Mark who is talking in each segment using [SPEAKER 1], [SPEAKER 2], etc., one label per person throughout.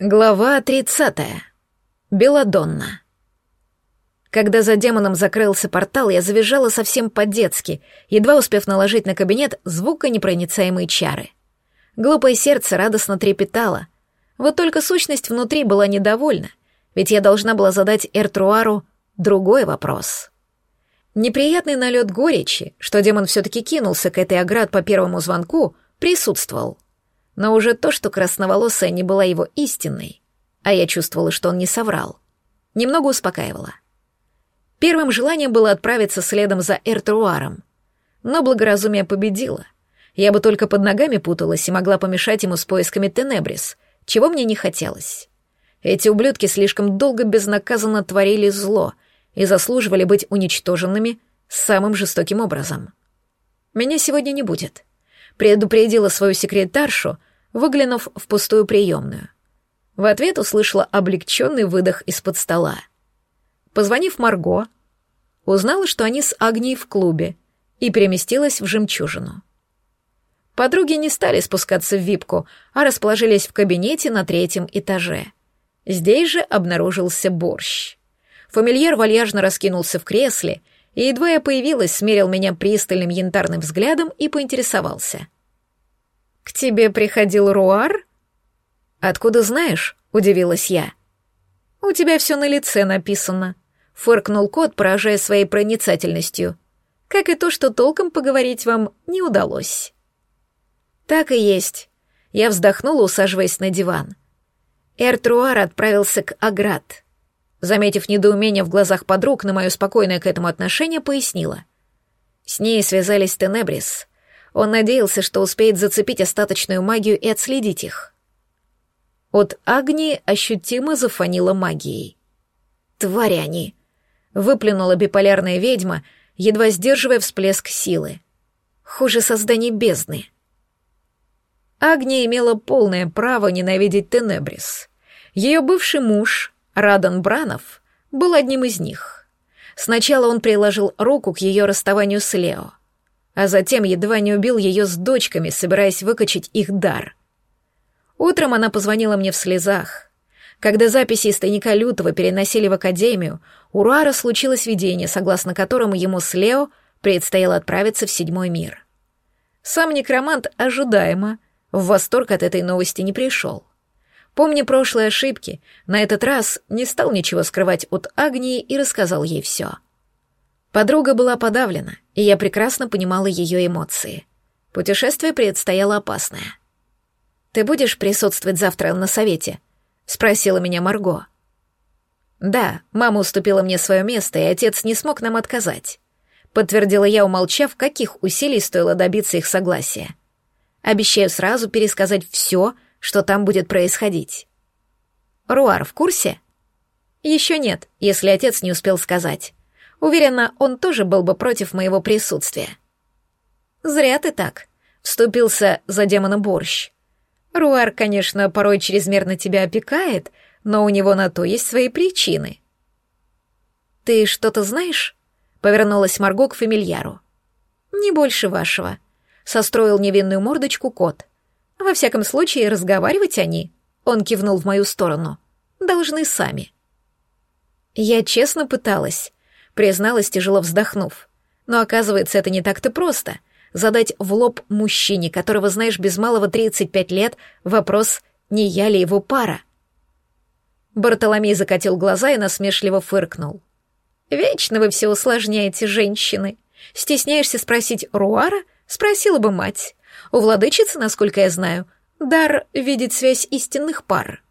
[SPEAKER 1] Глава 30. Беладонна. Когда за демоном закрылся портал, я завизжала совсем по-детски, едва успев наложить на кабинет звуконепроницаемые чары. Глупое сердце радостно трепетало. Вот только сущность внутри была недовольна, ведь я должна была задать Эртруару другой вопрос. Неприятный налет горечи, что демон все-таки кинулся к этой оград по первому звонку, присутствовал — но уже то, что красноволосая не была его истинной, а я чувствовала, что он не соврал, немного успокаивало. Первым желанием было отправиться следом за Эртруаром, но благоразумие победило. Я бы только под ногами путалась и могла помешать ему с поисками Тенебрис, чего мне не хотелось. Эти ублюдки слишком долго безнаказанно творили зло и заслуживали быть уничтоженными самым жестоким образом. Меня сегодня не будет. Предупредила свою секретаршу, выглянув в пустую приемную. В ответ услышала облегченный выдох из-под стола. Позвонив Марго, узнала, что они с Агнией в клубе, и переместилась в жемчужину. Подруги не стали спускаться в випку, а расположились в кабинете на третьем этаже. Здесь же обнаружился борщ. Фамильяр вальяжно раскинулся в кресле, и едва я появилась, смерил меня пристальным янтарным взглядом и поинтересовался — «К тебе приходил Руар?» «Откуда знаешь?» — удивилась я. «У тебя все на лице написано», — фыркнул кот, поражая своей проницательностью. «Как и то, что толком поговорить вам не удалось». «Так и есть». Я вздохнула, усаживаясь на диван. Эртруар отправился к Аград. Заметив недоумение в глазах подруг на мое спокойное к этому отношение, пояснила. С ней связались Тенебрис. Он надеялся, что успеет зацепить остаточную магию и отследить их. От Агнии ощутимо зафонило магией. «Твари они!» — выплюнула биполярная ведьма, едва сдерживая всплеск силы. «Хуже созданий бездны». Агния имела полное право ненавидеть Тенебрис. Ее бывший муж, Радан Бранов, был одним из них. Сначала он приложил руку к ее расставанию с Лео а затем едва не убил ее с дочками, собираясь выкачать их дар. Утром она позвонила мне в слезах. Когда записи из тайника Лютого переносили в Академию, у Руара случилось видение, согласно которому ему с Лео предстояло отправиться в седьмой мир. Сам некромант ожидаемо в восторг от этой новости не пришел. Помня прошлые ошибки, на этот раз не стал ничего скрывать от Агнии и рассказал ей все — Подруга была подавлена, и я прекрасно понимала ее эмоции. Путешествие предстояло опасное. «Ты будешь присутствовать завтра на совете?» — спросила меня Марго. «Да, мама уступила мне свое место, и отец не смог нам отказать», — подтвердила я, умолчав, каких усилий стоило добиться их согласия. «Обещаю сразу пересказать все, что там будет происходить». «Руар в курсе?» «Еще нет, если отец не успел сказать». Уверена, он тоже был бы против моего присутствия. «Зря ты так», — вступился за демона Борщ. «Руар, конечно, порой чрезмерно тебя опекает, но у него на то есть свои причины». «Ты что-то знаешь?» — повернулась Марго к фамильяру. «Не больше вашего», — состроил невинную мордочку кот. «Во всяком случае, разговаривать они», — он кивнул в мою сторону, — «должны сами». Я честно пыталась, призналась, тяжело вздохнув. Но оказывается, это не так-то просто. Задать в лоб мужчине, которого знаешь без малого 35 лет, вопрос, не я ли его пара. Бартоломей закатил глаза и насмешливо фыркнул. «Вечно вы все усложняете, женщины. Стесняешься спросить Руара? Спросила бы мать. У владычицы, насколько я знаю, дар видеть связь истинных пар».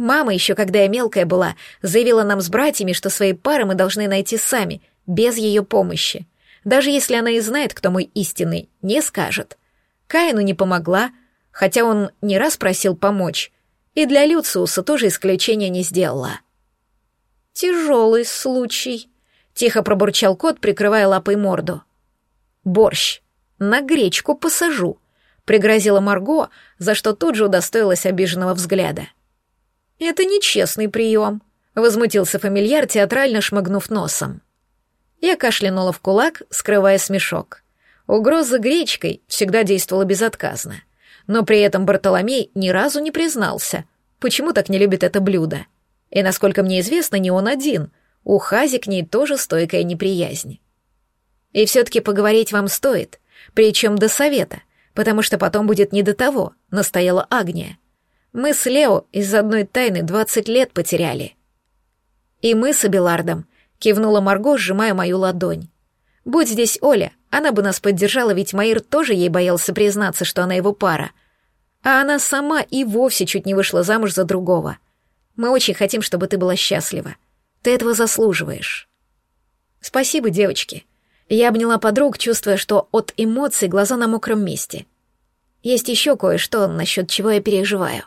[SPEAKER 1] Мама еще, когда я мелкая была, заявила нам с братьями, что свои пары мы должны найти сами, без ее помощи. Даже если она и знает, кто мой истинный, не скажет. Каину не помогла, хотя он не раз просил помочь, и для Люциуса тоже исключения не сделала. «Тяжелый случай», — тихо пробурчал кот, прикрывая лапой морду. «Борщ. На гречку посажу», — пригрозила Марго, за что тут же удостоилась обиженного взгляда. «Это нечестный прием», — возмутился фамильяр, театрально шмыгнув носом. Я кашлянула в кулак, скрывая смешок. Угроза гречкой всегда действовала безотказно. Но при этом Бартоломей ни разу не признался, почему так не любит это блюдо. И, насколько мне известно, не он один. У Хази к ней тоже стойкая неприязнь. И все-таки поговорить вам стоит, причем до совета, потому что потом будет не до того, настояла Агния. Мы с Лео из одной тайны двадцать лет потеряли. И мы с Абелардом, кивнула Марго, сжимая мою ладонь. Будь здесь Оля, она бы нас поддержала, ведь Маир тоже ей боялся признаться, что она его пара. А она сама и вовсе чуть не вышла замуж за другого. Мы очень хотим, чтобы ты была счастлива. Ты этого заслуживаешь. Спасибо, девочки. Я обняла подруг, чувствуя, что от эмоций глаза на мокром месте. Есть еще кое-что, насчет чего я переживаю.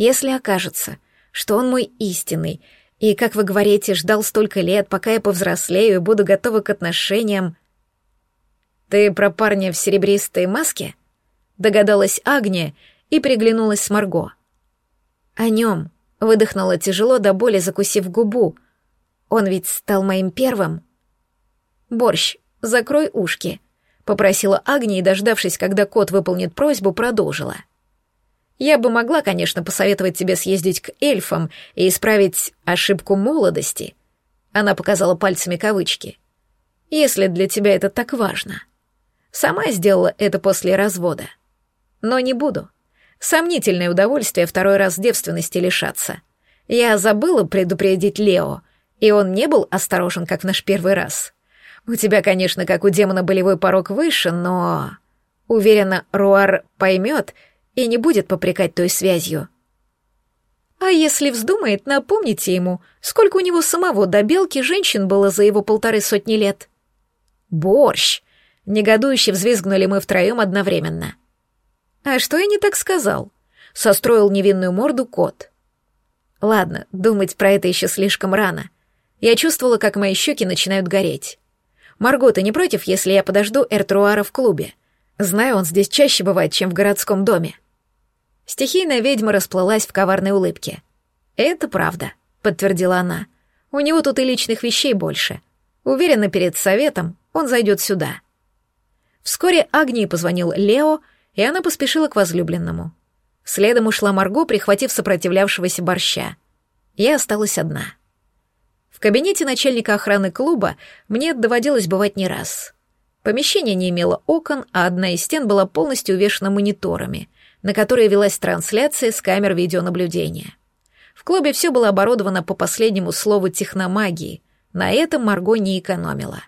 [SPEAKER 1] Если окажется, что он мой истинный, и, как вы говорите, ждал столько лет, пока я повзрослею и буду готова к отношениям... «Ты про парня в серебристой маске?» — догадалась Агния и приглянулась с Марго. «О нем», — выдохнула тяжело до боли, закусив губу. «Он ведь стал моим первым». «Борщ, закрой ушки», — попросила Агния и, дождавшись, когда кот выполнит просьбу, продолжила. «Я бы могла, конечно, посоветовать тебе съездить к эльфам и исправить ошибку молодости», — она показала пальцами кавычки, «если для тебя это так важно. Сама сделала это после развода. Но не буду. Сомнительное удовольствие второй раз девственности лишаться. Я забыла предупредить Лео, и он не был осторожен, как в наш первый раз». У тебя, конечно, как у демона болевой порог выше, но... Уверена, Руар поймет и не будет попрекать той связью. А если вздумает, напомните ему, сколько у него самого до белки женщин было за его полторы сотни лет. Борщ! Негодующе взвизгнули мы втроем одновременно. А что я не так сказал? Состроил невинную морду кот. Ладно, думать про это еще слишком рано. Я чувствовала, как мои щеки начинают гореть. «Марго, ты не против, если я подожду Эртруара в клубе? Знаю, он здесь чаще бывает, чем в городском доме». Стихийная ведьма расплылась в коварной улыбке. «Это правда», — подтвердила она. «У него тут и личных вещей больше. Уверена, перед советом он зайдет сюда». Вскоре Агнии позвонил Лео, и она поспешила к возлюбленному. Следом ушла Марго, прихватив сопротивлявшегося борща. Я осталась одна. В кабинете начальника охраны клуба мне доводилось бывать не раз. Помещение не имело окон, а одна из стен была полностью увешана мониторами, на которые велась трансляция с камер видеонаблюдения. В клубе все было оборудовано по последнему слову техномагии, на этом Марго не экономила.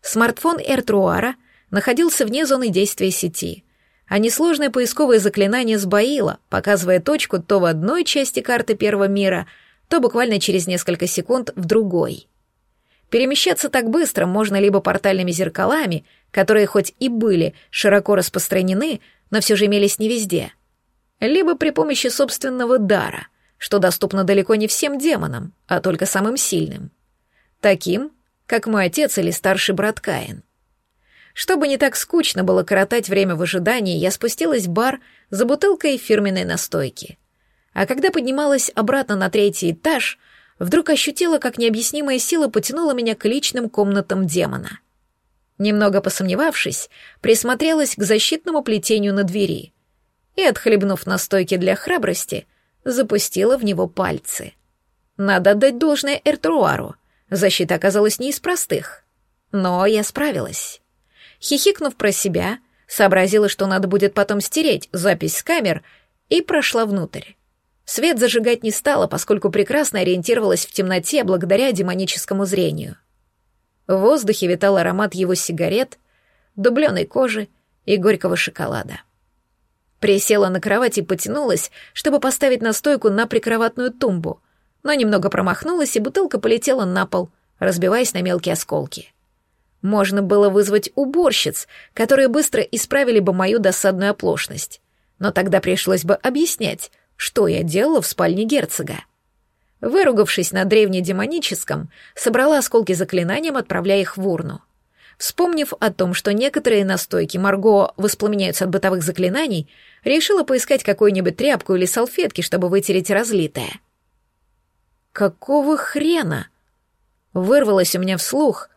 [SPEAKER 1] Смартфон Эртруара находился вне зоны действия сети, а несложное поисковое заклинание сбоило, показывая точку то в одной части карты Первого мира — то буквально через несколько секунд в другой. Перемещаться так быстро можно либо портальными зеркалами, которые хоть и были широко распространены, но все же имелись не везде, либо при помощи собственного дара, что доступно далеко не всем демонам, а только самым сильным. Таким, как мой отец или старший брат Каин. Чтобы не так скучно было коротать время в ожидании, я спустилась в бар за бутылкой фирменной настойки а когда поднималась обратно на третий этаж, вдруг ощутила, как необъяснимая сила потянула меня к личным комнатам демона. Немного посомневавшись, присмотрелась к защитному плетению на двери и, отхлебнув настойки для храбрости, запустила в него пальцы. Надо отдать должное Эртруару, защита оказалась не из простых. Но я справилась. Хихикнув про себя, сообразила, что надо будет потом стереть запись с камер, и прошла внутрь. Свет зажигать не стала, поскольку прекрасно ориентировалась в темноте благодаря демоническому зрению. В воздухе витал аромат его сигарет, дубленой кожи и горького шоколада. Присела на кровать и потянулась, чтобы поставить настойку на прикроватную тумбу, но немного промахнулась, и бутылка полетела на пол, разбиваясь на мелкие осколки. Можно было вызвать уборщиц, которые быстро исправили бы мою досадную оплошность. Но тогда пришлось бы объяснять, что я делала в спальне герцога. Выругавшись на древнедемоническом, собрала осколки заклинанием, отправляя их в урну. Вспомнив о том, что некоторые настойки Марго воспламеняются от бытовых заклинаний, решила поискать какую-нибудь тряпку или салфетки, чтобы вытереть разлитое. «Какого хрена?» Вырвалось у меня вслух,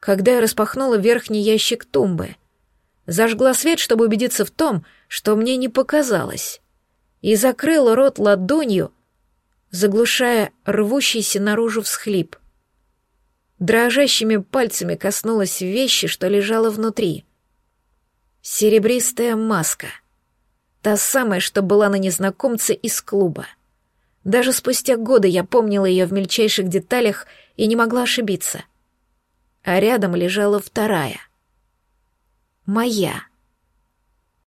[SPEAKER 1] когда я распахнула верхний ящик тумбы. Зажгла свет, чтобы убедиться в том, что мне не показалось и закрыла рот ладонью, заглушая рвущийся наружу всхлип. Дрожащими пальцами коснулась вещи, что лежала внутри. Серебристая маска. Та самая, что была на незнакомце из клуба. Даже спустя годы я помнила ее в мельчайших деталях и не могла ошибиться. А рядом лежала вторая. Моя.